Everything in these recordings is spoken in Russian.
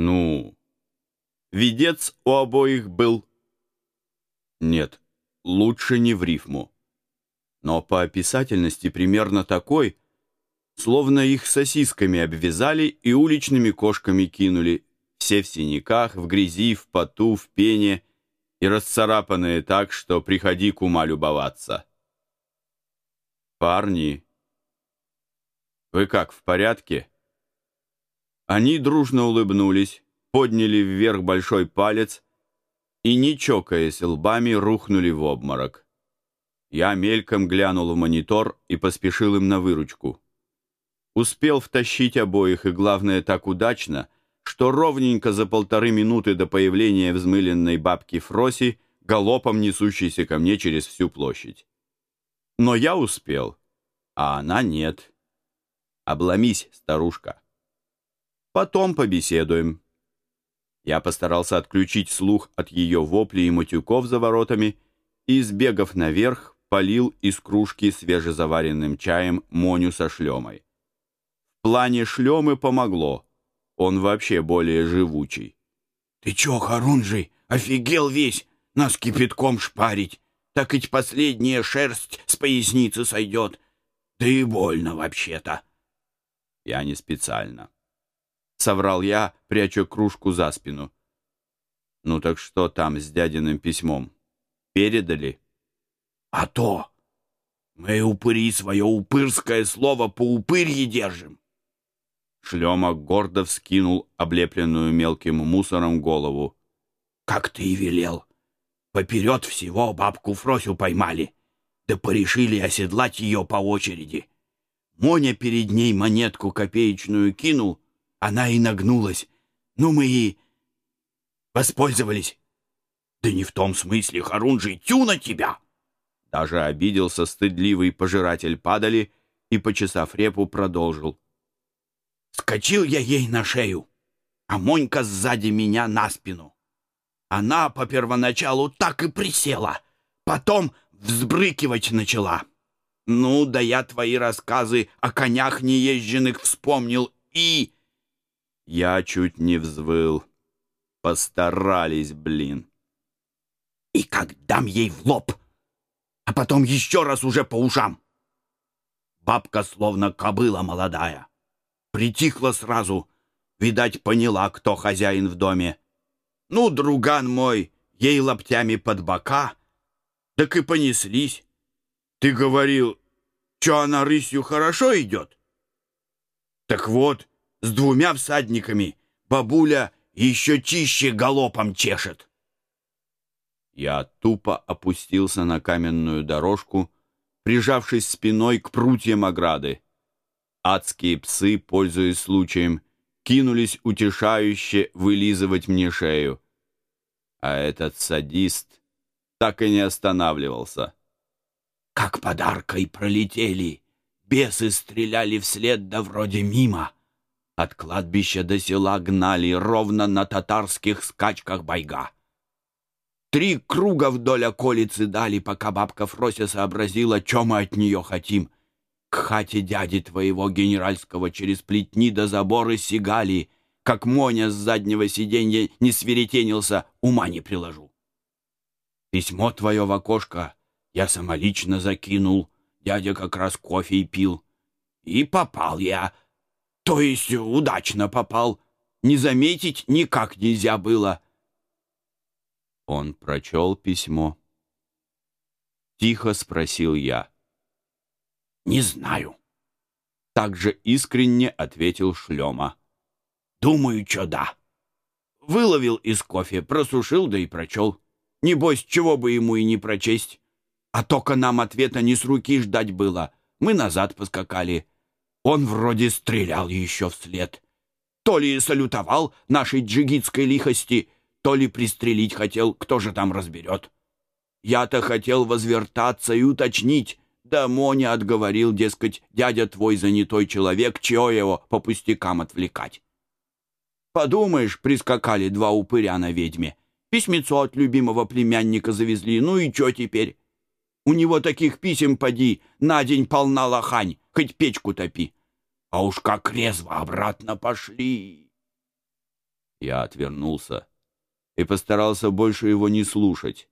Ну, ведец у обоих был. Нет, лучше не в рифму. Но по описательности примерно такой, словно их сосисками обвязали и уличными кошками кинули, все в синяках, в грязи, в поту, в пене и расцарапанные так, что приходи к ума любоваться. Парни, вы как, в порядке? Они дружно улыбнулись, подняли вверх большой палец и, не чокаясь лбами, рухнули в обморок. Я мельком глянул в монитор и поспешил им на выручку. Успел втащить обоих, и, главное, так удачно, что ровненько за полторы минуты до появления взмыленной бабки Фроси галопом несущейся ко мне через всю площадь. Но я успел, а она нет. Обломись, старушка. Потом побеседуем. Я постарался отключить слух от ее воплей и матюков за воротами и, сбегав наверх, полил из кружки свежезаваренным чаем Моню со шлемой. В плане шлемы помогло. Он вообще более живучий. «Ты чё, Харунжий, офигел весь? Нас кипятком шпарить. Так ведь последняя шерсть с поясницы сойдет. Да и больно вообще-то». Я не специально. Соврал я, пряча кружку за спину. Ну так что там с дядиным письмом? Передали? А то! Мы упыри свое упырское слово по упырье держим. Шлема гордо вскинул облепленную мелким мусором голову. Как ты и велел. Поперед всего бабку Фросю поймали. Да порешили оседлать ее по очереди. Моня перед ней монетку копеечную кинул, она и нагнулась. Ну, мы и воспользовались. Да не в том смысле, Харунжий, тю на тебя! Даже обиделся стыдливый пожиратель падали и, почесав репу, продолжил. Скочил я ей на шею, а Монька сзади меня на спину. Она по первоначалу так и присела, потом взбрыкивать начала. Ну, да я твои рассказы о конях неезженных вспомнил и... Я чуть не взвыл. Постарались, блин. И как дам ей в лоб, а потом еще раз уже по ушам. Бабка словно кобыла молодая. Притихла сразу, видать, поняла, кто хозяин в доме. Ну, друган мой, ей лоптями под бока, так и понеслись. Ты говорил, что она рысью хорошо идет? Так вот, с двумя всадниками бабуля еще чище галопом чешет. Я тупо опустился на каменную дорожку, прижавшись спиной к прутьям ограды. Адские псы, пользуясь случаем, кинулись утешающе вылизывать мне шею. А этот садист так и не останавливался как подаркой пролетели. Бесы стреляли вслед, да вроде мимо. От кладбища до села гнали ровно на татарских скачках байга. Три круга вдоль околицы дали, пока бабка Фрося сообразила, что мы от нее хотим. К хате дяди твоего генеральского через плетни до заборы сигали, как Моня с заднего сиденья не свиретенился, ума не приложу. Письмо твое в окошко я самолично закинул. Дядя как раз кофе и пил. И попал я. То есть удачно попал. Не заметить никак нельзя было. Он прочел письмо. Тихо спросил я. «Не знаю». Так же искренне ответил Шлема. «Думаю, что да. Выловил из кофе, просушил, да и прочел. Небось, чего бы ему и не прочесть. А только нам ответа не с руки ждать было. Мы назад поскакали. Он вроде стрелял еще вслед. То ли салютовал нашей джигитской лихости, то ли пристрелить хотел, кто же там разберет. Я-то хотел возвертаться и уточнить, да Моня отговорил, дескать, дядя твой занятой человек, чего его по пустякам отвлекать. Подумаешь, прискакали два упыря на ведьме. Письмецо от любимого племянника завезли, ну и что теперь? У него таких писем поди, на день полна лохань, хоть печку топи. А уж как резво обратно пошли. Я отвернулся и постарался больше его не слушать.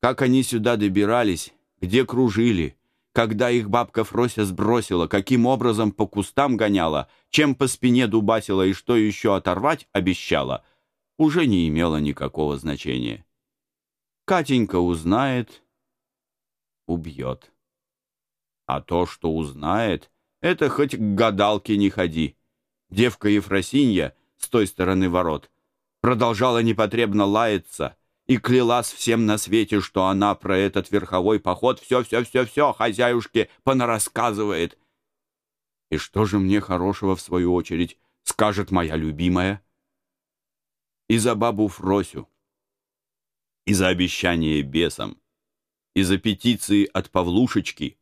Как они сюда добирались, где кружили, когда их бабка Фрося сбросила, каким образом по кустам гоняла, чем по спине дубасила и что еще оторвать обещала, уже не имело никакого значения. Катенька узнает, убьет. А то, что узнает, это хоть к гадалке не ходи. Девка Ефросинья с той стороны ворот продолжала непотребно лаяться и клялась всем на свете, что она про этот верховой поход все-все-все-все хозяюшке понарассказывает. И что же мне хорошего, в свою очередь, скажет моя любимая? И за бабу Фросю, и за обещание бесам, и за петиции от Павлушечки,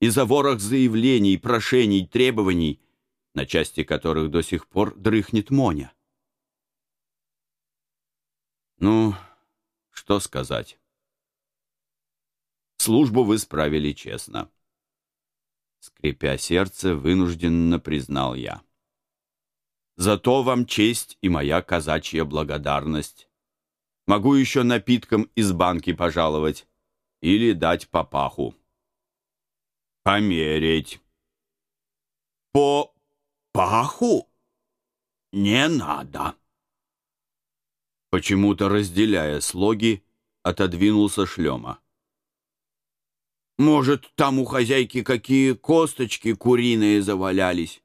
и за ворох заявлений, прошений, требований, на части которых до сих пор дрыхнет Моня. Ну, что сказать? Службу вы справили честно. Скрипя сердце, вынужденно признал я. Зато вам честь и моя казачья благодарность. Могу еще напитком из банки пожаловать или дать папаху. Помереть. По паху не надо. Почему-то, разделяя слоги, отодвинулся шлема. «Может, там у хозяйки какие косточки куриные завалялись?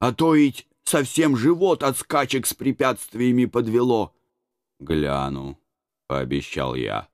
А то ведь совсем живот от скачек с препятствиями подвело». «Гляну», — пообещал я.